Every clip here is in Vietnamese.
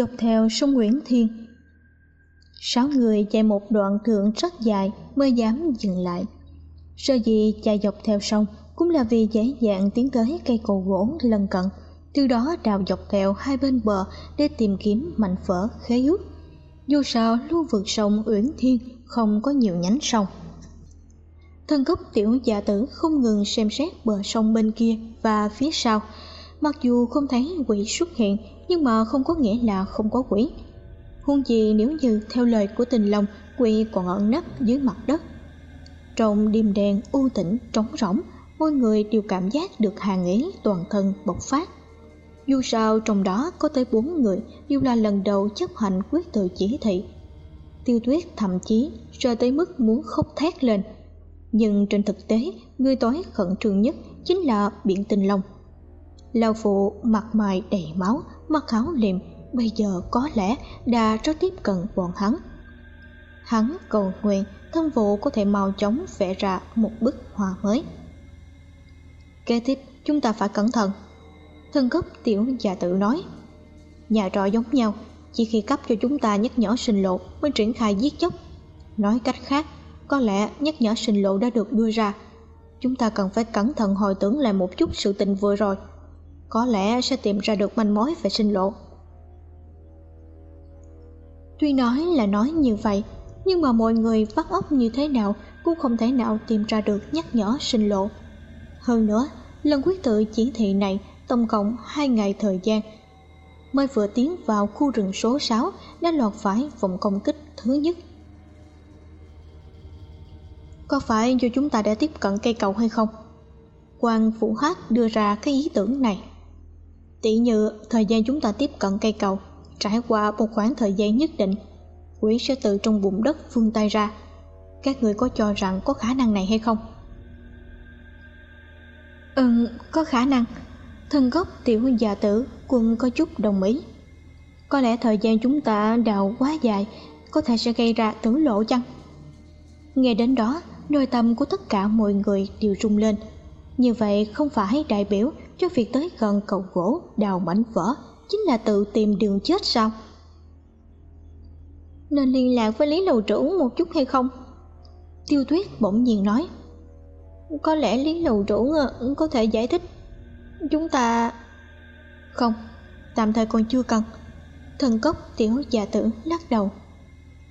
Dọc theo sông Nguyễn Thiên Sáu người chạy một đoạn thượng rất dài mới dám dừng lại. Sơ gì chạy dọc theo sông cũng là vì dễ dàng tiến tới cây cầu gỗ lân cận Từ đó đào dọc theo hai bên bờ để tìm kiếm mảnh phở khế ước. Dù sao lưu vực sông Uyển Thiên không có nhiều nhánh sông. Thân gốc tiểu dạ tử không ngừng xem xét bờ sông bên kia và phía sau. Mặc dù không thấy quỷ xuất hiện, nhưng mà không có nghĩa là không có quỷ. Huống gì nếu như theo lời của tình long, quỷ còn ẩn nấp dưới mặt đất. Trong đêm đen u tĩnh trống rỗng, mọi người đều cảm giác được hàng ý toàn thân bộc phát. Dù sao trong đó có tới bốn người đều là lần đầu chấp hành quyết tự chỉ thị. Tiêu tuyết thậm chí sợ tới mức muốn khóc thét lên nhưng trên thực tế người tối khẩn trương nhất chính là biện tình long lao phụ mặt mày đầy máu mặc áo liệm bây giờ có lẽ đã rất tiếp cận bọn hắn. Hắn cầu nguyện, thân vụ có thể mau chóng vẽ ra một bức họa mới. Kế tiếp, chúng ta phải cẩn thận. Thân cấp tiểu già tự nói, nhà trọ giống nhau, chỉ khi cấp cho chúng ta nhắc nhở sinh lộ mới triển khai giết chóc. Nói cách khác, có lẽ nhắc nhở sinh lộ đã được đưa ra. Chúng ta cần phải cẩn thận hồi tưởng lại một chút sự tình vừa rồi có lẽ sẽ tìm ra được manh mối về sinh lộ. Tuy nói là nói như vậy, nhưng mà mọi người vắt óc như thế nào cũng không thể nào tìm ra được nhắc nhở sinh lộ. Hơn nữa, lần quyết tự chỉ thị này tổng cộng hai ngày thời gian. Mới vừa tiến vào khu rừng số 6 đã lọt phải vòng công kích thứ nhất. Có phải do chúng ta đã tiếp cận cây cầu hay không? Quan phụ hát đưa ra cái ý tưởng này tỷ như, thời gian chúng ta tiếp cận cây cầu, trải qua một khoảng thời gian nhất định quỷ sẽ tự trong bụng đất vươn tay ra. Các người có cho rằng có khả năng này hay không? Ừ có khả năng. Thân gốc tiểu già tử, quân có chút đồng ý. Có lẽ thời gian chúng ta đào quá dài, có thể sẽ gây ra tử lộ chăng? Nghe đến đó, nội tâm của tất cả mọi người đều rung lên. Như vậy không phải đại biểu cho việc tới gần cầu gỗ, đào mảnh vỡ, chính là tự tìm đường chết sao? Nên liên lạc với lý lầu trưởng một chút hay không? Tiêu tuyết bỗng nhiên nói. Có lẽ lý lầu trưởng ờ, có thể giải thích. Chúng ta không, tạm thời còn chưa cần. Thần cốc tiểu già tử lắc đầu.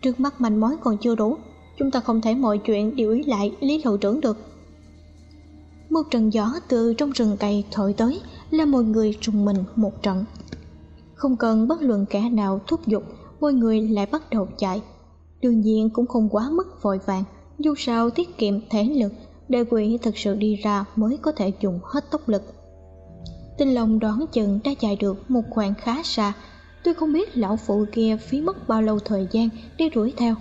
Trước mắt manh mối còn chưa đủ, chúng ta không thể mọi chuyện đều ý lại lý lầu trưởng được một trận gió từ trong rừng cây thổi tới là mọi người trùng mình một trận. Không cần bất luận kẻ nào thúc giục, mọi người lại bắt đầu chạy. Đương nhiên cũng không quá mức vội vàng, dù sao tiết kiệm thể lực để quỷ thực sự đi ra mới có thể dùng hết tốc lực. Tinh long đoán chừng đã chạy được một khoảng khá xa. Tôi không biết lão phụ kia phí mất bao lâu thời gian để đuổi theo.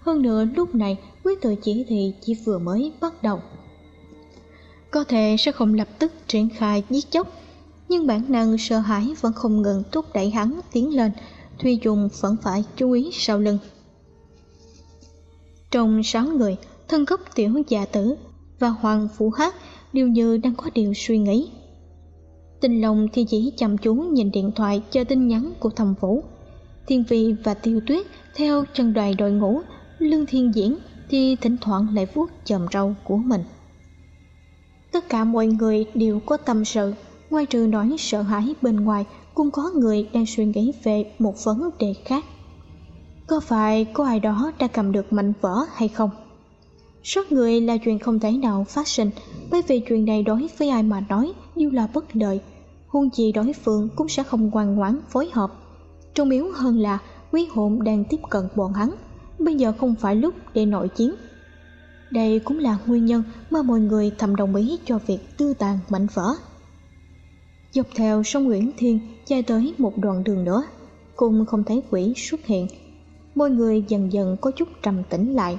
Hơn nữa lúc này quyết tự chỉ thị chỉ vừa mới bắt đầu có thể sẽ không lập tức triển khai giết chóc, nhưng bản năng sợ hãi vẫn không ngừng thúc đẩy hắn tiến lên thuy dùng vẫn phải chú ý sau lưng. Trong sáu người, thân gốc tiểu già tử và hoàng phủ hát đều như đang có điều suy nghĩ. Tình lòng thì chỉ chăm chú nhìn điện thoại chờ tin nhắn của thầm vũ. Thiên vi và tiêu tuyết theo chân đoàn đội ngũ, lương thiên diễn thì thỉnh thoảng lại vuốt chòm râu của mình tất cả mọi người đều có tâm sự. Ngoài trừ nỗi sợ hãi bên ngoài, cũng có người đang suy nghĩ về một vấn đề khác. Có phải có ai đó đã cầm được mảnh vỡ hay không? Sát người là chuyện không thể nào phát sinh, Bởi vì chuyện này đối với ai mà nói Đều là bất lợi. Huân chi đối phương cũng sẽ không ngoan ngoãn phối hợp. Trung yếu hơn là Quý hồn đang tiếp cận bọn hắn. Bây giờ không phải lúc để nội chiến. Đây cũng là nguyên nhân Mà mọi người thầm đồng ý cho việc tư tàn mảnh vỡ. Dọc theo sông Nguyễn Thiên Chạy tới một đoạn đường nữa, cũng không thấy quỷ xuất hiện. Mọi người dần dần có chút trầm tĩnh lại.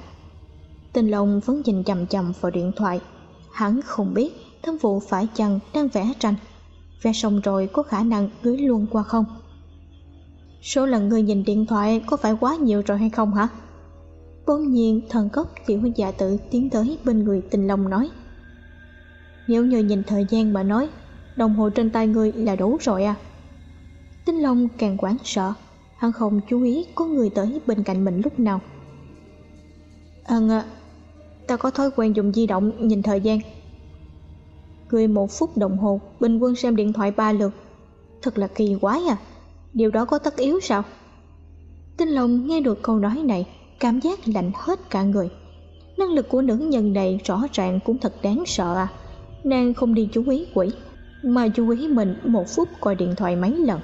Tình Long vẫn nhìn chầm chầm vào điện thoại. Hắn không biết thân vụ phải chăng đang vẽ tranh. Vẽ xong rồi có khả năng gửi luôn qua không? Số lần người nhìn điện thoại có phải quá nhiều rồi hay không hả? Bỗng nhiên thần cốc tiểu dạ tự tiến tới bên người tình Long nói Nếu như nhìn thời gian mà nói Đồng hồ trên tay người là đủ rồi à? Tinh Long càng quán sợ Hắn không chú ý có người tới bên cạnh mình lúc nào. Ừm à, ta có thói quen dùng di động nhìn thời gian. Người một phút đồng hồ bình quân xem điện thoại ba lượt. Thật là kỳ quái à Điều đó có tất yếu sao? Tinh Long nghe được câu nói này Cảm giác lạnh hết cả người. Năng lực của nữ nhân này rõ ràng cũng thật đáng sợ. À Nàng không đi chú ý quỷ, Mà chú ý mình một phút coi điện thoại mấy lần.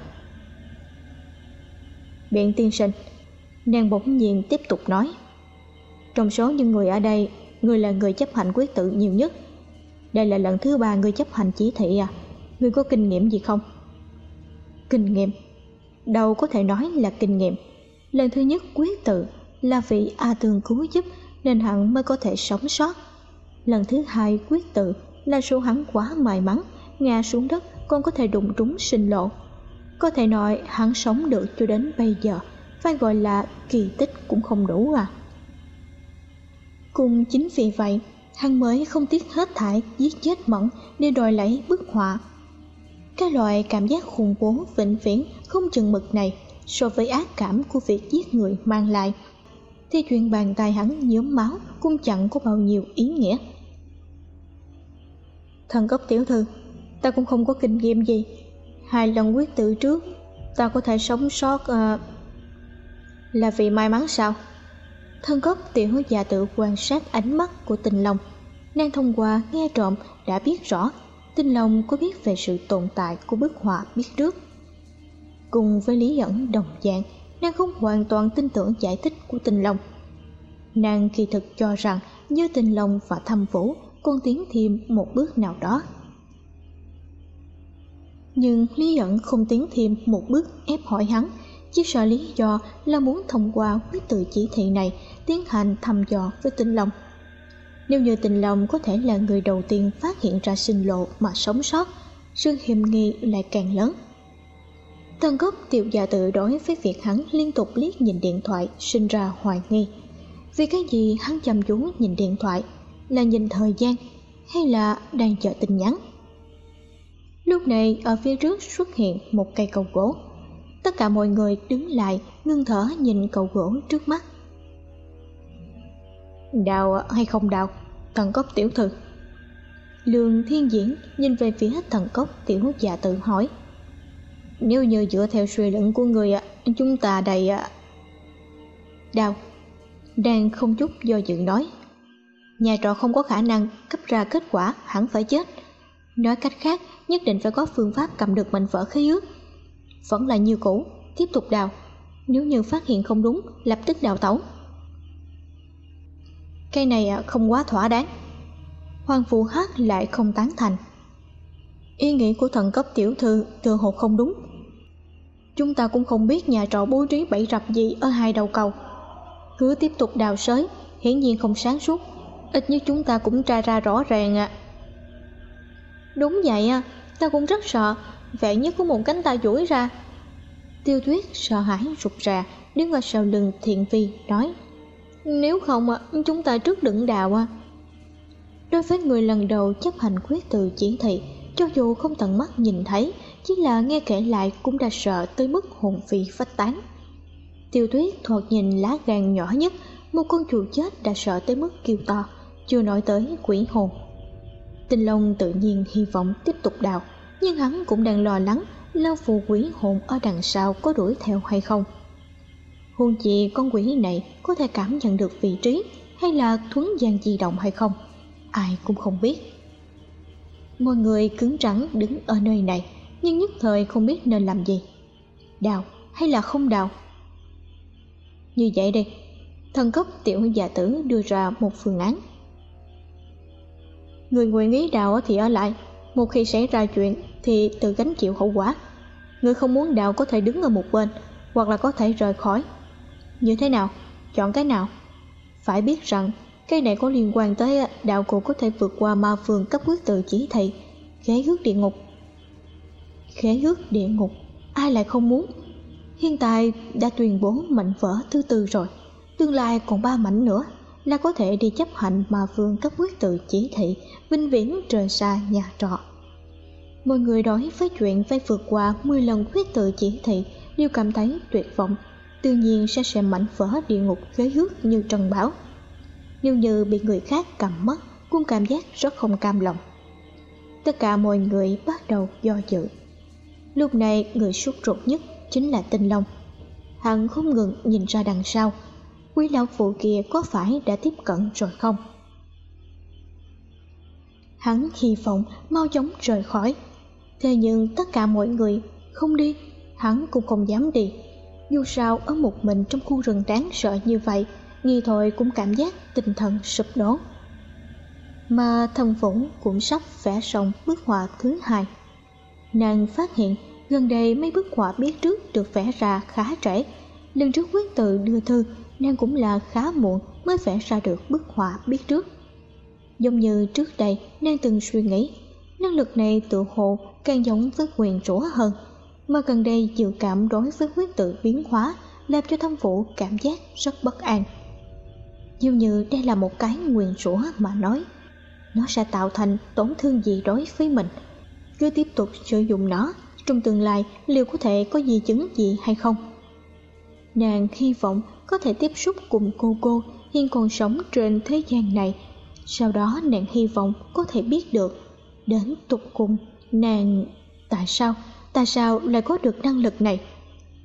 Biện tiên sinh, Nàng bỗng nhiên tiếp tục nói. Trong số những người ở đây, Người là người chấp hành quyết tự nhiều nhất. Đây là lần thứ ba người chấp hành chỉ thị à. Người có kinh nghiệm gì không? Kinh nghiệm? Đâu có thể nói là kinh nghiệm. Lần thứ nhất quyết tự. Là vì A Tường cứu giúp Nên hắn mới có thể sống sót. Lần thứ hai quyết tự Là số hắn quá may mắn, Ngã xuống đất, còn có thể đụng trúng sinh lộ. Có thể nói hắn sống được cho đến bây giờ, Phải gọi là kỳ tích cũng không đủ à. Cùng chính vì vậy, Hắn mới không tiếc hết thải giết chết mẫn Để đòi lấy bức họa. Cái loại cảm giác khủng bố vĩnh viễn không chừng mực này So với ác cảm của việc giết người mang lại thì chuyện bàn tay hắn nhuốm máu Cũng chẳng có bao nhiêu ý nghĩa. Thần cốc tiểu thư Ta cũng không có kinh nghiệm gì. Hai lần quyết tử trước ta có thể sống sót uh, là vì may mắn sao? Thân cốc tiểu già tự quan sát ánh mắt của tình long nàng thông qua nghe trộm đã biết rõ tình long có biết về sự tồn tại của bức họa biết trước. Cùng với lý ẩn đồng dạng nàng không hoàn toàn tin tưởng giải thích của tình long nàng kỳ thực cho rằng như tình long và thâm vũ còn tiến thêm một bước nào đó. Nhưng Lý ẩn không tiến thêm một bước ép hỏi hắn, Chỉ sợ lý do là muốn thông qua quyết tự chỉ thị này Tiến hành thăm dò với tình lòng. Nếu như tình lòng có thể là người đầu tiên phát hiện ra sinh lộ mà sống sót, Sự hiểm nghi lại càng lớn. Tân gốc tiểu già tự đối với việc hắn liên tục liếc nhìn điện thoại sinh ra hoài nghi. Vì cái gì hắn chăm chú nhìn điện thoại? Là nhìn thời gian hay là đang chờ tin nhắn? Lúc này, ở phía trước xuất hiện một cây cầu gỗ. Tất cả mọi người đứng lại, ngưng thở nhìn cầu gỗ trước mắt. Đào hay không đào Thần cốc tiểu thư. Lương thiên diễn nhìn về phía thần cốc tiểu già tự hỏi. Nếu như dựa theo suy luận của người Chúng ta đầy Đào Đang không chút do dự nói. Nhà trọ không có khả năng cấp ra kết quả, hẳn phải chết. Nói cách khác, nhất định phải có phương pháp cầm được mảnh vỡ khí ước. Vẫn là như cũ, tiếp tục đào. Nếu như phát hiện không đúng, lập tức đào tẩu. Cây này không quá thỏa đáng. Hoàng phụ hát lại không tán thành. Ý nghĩ của thần cấp tiểu thư thừa hồ không đúng chúng ta cũng không biết nhà trọ bố trí bẫy rập gì ở hai đầu cầu cứ tiếp tục đào sới hiển nhiên không sáng suốt ít nhất chúng ta cũng tra ra rõ ràng ạ à. Đúng vậy à, ta cũng rất sợ, vẻ nhất có một cánh tay duỗi ra. Tiêu tuyết sợ hãi rụt rà, đứng ở sau lưng thiện vi, nói Nếu không à, chúng ta trước đựng đào à. Đối với người lần đầu chấp hành quyết từ chỉ thị, cho dù không tận mắt nhìn thấy, chỉ là nghe kể lại cũng đã sợ tới mức hồn phi phách tán. Tiêu tuyết thoạt nhìn lá gan nhỏ nhất, một con chuột chết đã sợ tới mức kêu to, chưa nói tới quỷ hồn. Tinh Long tự nhiên hy vọng tiếp tục đào Nhưng hắn cũng đang lo lắng Lao phù quỷ hồn ở đằng sau có đuổi theo hay không Hôn chị con quỷ này có thể cảm nhận được vị trí hay là thuấn gian di động hay không ai cũng không biết mọi người cứng rắn đứng ở nơi này nhưng nhất thời không biết nên làm gì. Đào hay là không đào? Như vậy đi thần cấp tiểu giả tử đưa ra một phương án. Người nguyện ý đào thì ở lại, một khi xảy ra chuyện thì tự gánh chịu hậu quả. Người không muốn đào có thể đứng ở một bên, hoặc là có thể rời khỏi. Như thế nào? Chọn cái nào? Phải biết rằng, cái này có liên quan tới đạo cụ có thể vượt qua ma phương cấp quyết tự chỉ thị, ghế ước địa ngục khế ước địa ngục, ai lại không muốn? Hiện tại đã tuyên bố mảnh vỡ thứ tư rồi, tương lai còn ba mảnh nữa là có thể đi chấp hành mà vương cấp quyết tự chỉ thị vinh viễn rời xa nhà trọ. Mọi người đối với chuyện phải vượt qua 10 lần quyết tự chỉ thị đều cảm thấy tuyệt vọng, tự nhiên sẽ xem mảnh vỡ địa ngục khế ước như trần bão nếu như bị người khác cầm mất, cũng cảm giác rất không cam lòng. Tất cả mọi người bắt đầu do dự lúc này người sốt ruột nhất chính là tinh long. Hắn không ngừng nhìn ra đằng sau. Quý lão phụ kia có phải đã tiếp cận rồi không? Hắn hy vọng mau chóng rời khỏi. Thế nhưng tất cả mọi người không đi, hắn cũng không dám đi. Dù sao ở một mình trong khu rừng đáng sợ như vậy, nghi thôi cũng cảm giác tinh thần sụp đổ. Mà thần vũ cũng sắp vẽ xong bức họa thứ hai nàng phát hiện gần đây mấy bức họa biết trước được vẽ ra khá trễ. Lần trước quyết tự đưa thư, nàng cũng là khá muộn mới vẽ ra được bức họa biết trước. Giống như trước đây, nàng từng suy nghĩ, năng lực này tự hồ càng giống với quyền rủa hơn, mà gần đây dự cảm đối với Quyết tự biến hóa làm cho thâm vũ cảm giác rất bất an. Dường như đây là một cái nguyền rủa mà nói, nó sẽ tạo thành tổn thương gì đối với mình cứ tiếp tục sử dụng nó, trong tương lai liệu có thể có di chứng gì hay không? Nàng hy vọng có thể tiếp xúc cùng cô cô hiện còn sống trên thế gian này. Sau đó nàng hy vọng có thể biết được đến tục cùng nàng tại sao tại sao lại có được năng lực này.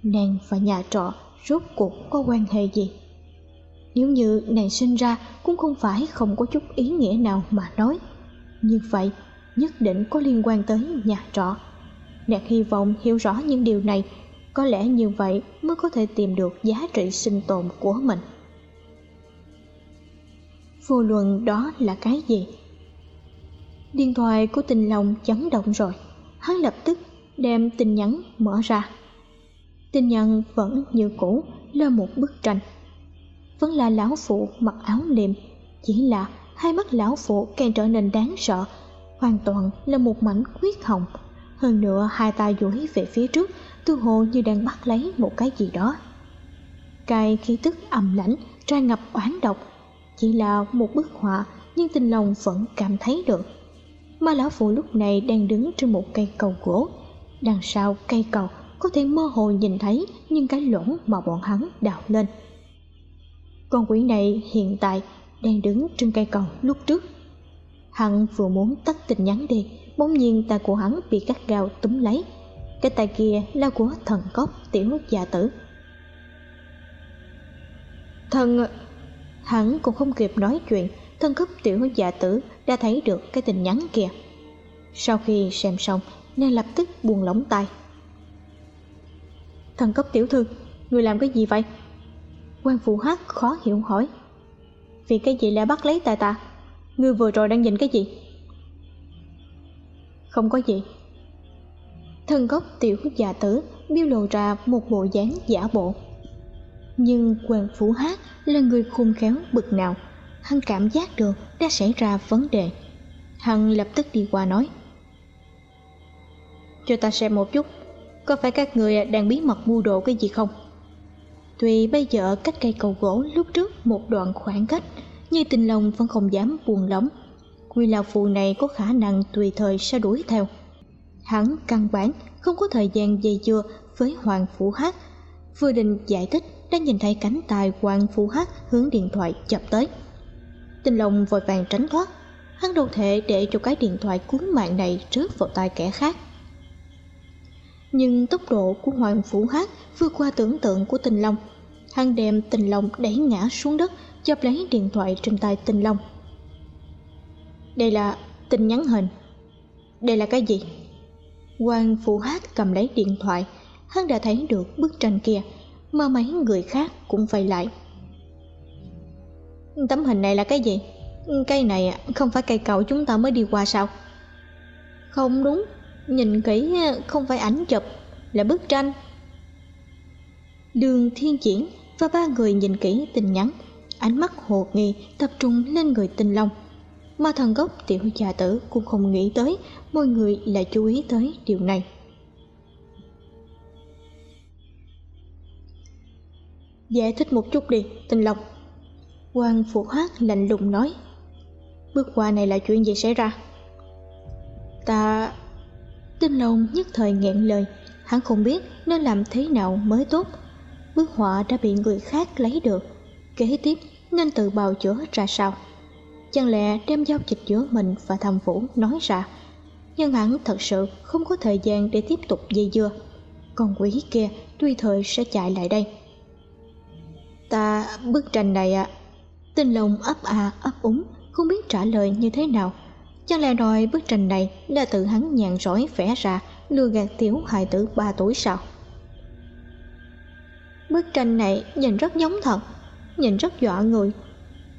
Nàng và nhà trọ rốt cuộc có quan hệ gì? Nếu như nàng sinh ra cũng không phải không có chút ý nghĩa nào mà nói. Như vậy nhất định có liên quan tới nhà trọ. Nàng hy vọng hiểu rõ những điều này, có lẽ như vậy mới có thể tìm được giá trị sinh tồn của mình. Vô luận đó là cái gì? Điện thoại của tình lòng chấn động rồi. Hắn lập tức đem tin nhắn mở ra. Tin nhắn vẫn như cũ, là một bức tranh. Vẫn là lão phụ mặc áo liệm chỉ là hai mắt lão phụ càng trở nên đáng sợ hoàn toàn là một mảnh huyết hồng. Hơn nữa, hai tay duỗi về phía trước tư hồ như đang bắt lấy một cái gì đó. Cái khí tức ầm lãnh, tràn ngập oán độc. Chỉ là một bức họa, nhưng tình lòng vẫn cảm thấy được. Mà lão phụ lúc này đang đứng trên một cây cầu gỗ. Đằng sau cây cầu, có thể mơ hồ nhìn thấy những cái lỗ mà bọn hắn đào lên. Con quỷ này hiện tại đang đứng trên cây cầu lúc trước hắn vừa muốn tắt tin nhắn đi, bỗng nhiên tay của hắn bị cắt gao túm lấy. Cái tay kia là của thần cốc tiểu gia tử. Thần hắn cũng không kịp nói chuyện thân cốc tiểu gia tử đã thấy được cái tin nhắn kia. Sau khi xem xong nên lập tức buông lỏng tay thần cốc tiểu thư, người làm cái gì vậy? Quan phụ hát khó hiểu hỏi. Vì cái gì lại bắt lấy tài ta? Ngươi vừa rồi đang nhìn cái gì? Không có gì. Thân gốc tiểu già tử biêu lộ ra một bộ dáng giả bộ. Nhưng quan phủ hát là người khôn khéo bực nào. Hắn cảm giác được đã xảy ra vấn đề. Hắn lập tức đi qua nói. Cho ta xem một chút, có phải các người đang bí mật mua đồ cái gì không? Tuy bây giờ cách cây cầu gỗ lúc trước một đoạn khoảng cách như tình lòng vẫn không dám buồn lỏng. Quy lão phù này có khả năng tùy thời sẽ đuổi theo. Hắn căn bản không có thời gian dây dưa với hoàng phủ hát vừa định giải thích, đã nhìn thấy cánh tài hoàng phủ hát hướng điện thoại chập tới. Tình lòng vội vàng tránh thoát. Hắn đâu thể để cho cái điện thoại cuốn mạng này rớt vào tay kẻ khác. Nhưng tốc độ của hoàng phủ hát vượt qua tưởng tượng của tình long hắn đem tình long đẩy ngã xuống đất chớp lấy điện thoại trên tay tinh long. Đây là tin nhắn hình. Đây là cái gì? Quan phụ hát cầm lấy điện thoại. Hắn đã thấy được bức tranh kia. Mà mấy người khác cũng vây lại. Tấm hình này là cái gì? Cây này không phải cây cầu chúng ta mới đi qua sao? Không đúng. Nhìn kỹ, không phải ảnh chụp, là bức tranh. Đường thiên diễn và ba người nhìn kỹ tin nhắn ánh mắt hồ nghi tập trung lên người tinh long. Mà thần gốc tiểu gia tử cũng không nghĩ tới mọi người lại chú ý tới điều này. Giải thích một chút đi, tinh long. Quan phụ hát lạnh lùng nói, bước qua này là chuyện gì xảy ra? Ta tinh long nhất thời nghẹn lời, hắn không biết nên làm thế nào mới tốt. Bức họa đã bị người khác lấy được kế tiếp nên tự bào chữa ra sao? Chẳng lẽ đem giao dịch giữa mình và thầm phủ nói ra? Nhưng hắn thật sự không có thời gian để tiếp tục dây dưa. Con quỷ kia tuy thời sẽ chạy lại đây. Ta bức tranh này ạ. À. tinh lòng ấp à ấp úng, không biết trả lời như thế nào. Chẳng lẽ nói bức tranh này là tự hắn nhàn rỗi vẽ ra, lừa gạt tiểu hài tử ba tuổi sao? Bức tranh này nhìn rất giống thật nhìn rất dọa người.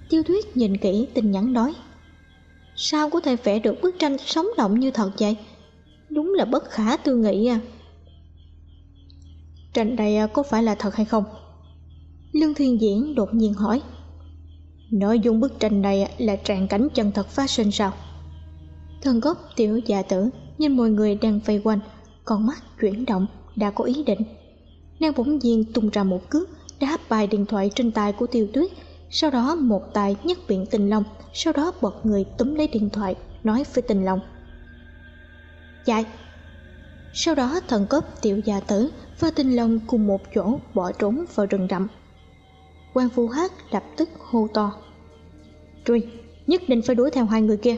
Tiêu thuyết nhìn kỹ, tin nhắn nói, sao có thể vẽ được bức tranh sống động như thật vậy? Đúng là bất khả tư nghị à. Tranh này à, có phải là thật hay không? Lương thiên diễn đột nhiên hỏi. Nội dung bức tranh này à, là tràn cảnh chân thật phát sinh sao? Thần gốc tiểu già tử nhìn mọi người đang vây quanh, con mắt chuyển động, đã có ý định. Nàng bỗng nhiên tung ra một cước đá bài điện thoại trên tay của tiêu tuyết. Sau đó một tay nhấc biển tình long, sau đó bật người túm lấy điện thoại, nói với tình long. Chạy sau đó thần cốp tiểu gia tử và tình long cùng một chỗ bỏ trốn vào rừng rậm. Quan phu hát lập tức hô to. Truy nhất định phải đuổi theo hai người kia.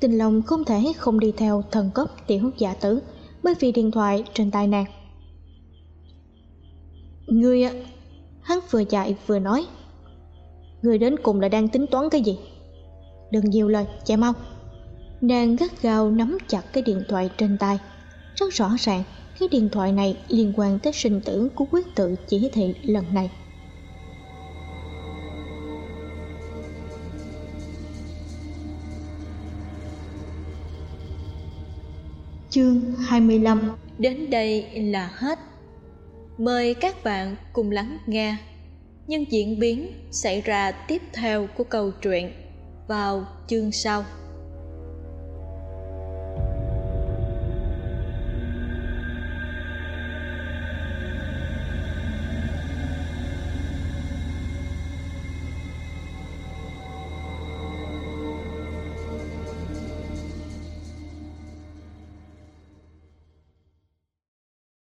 Tình long không thể không đi theo thần cốc tiểu gia tử, bởi vì điện thoại trên tay nàng ngươi hắn vừa chạy vừa nói. Người đến cùng là đang tính toán cái gì? Đừng nhiều lời, chạy mau. Nàng gắt gao nắm chặt cái điện thoại trên tay. Rất rõ ràng, cái điện thoại này liên quan tới sinh tử của quyết tự chỉ thị lần này. Chương 25 Đến đây là hết. Mời các bạn cùng lắng nghe. Những diễn biến xảy ra tiếp theo của câu chuyện vào chương sau.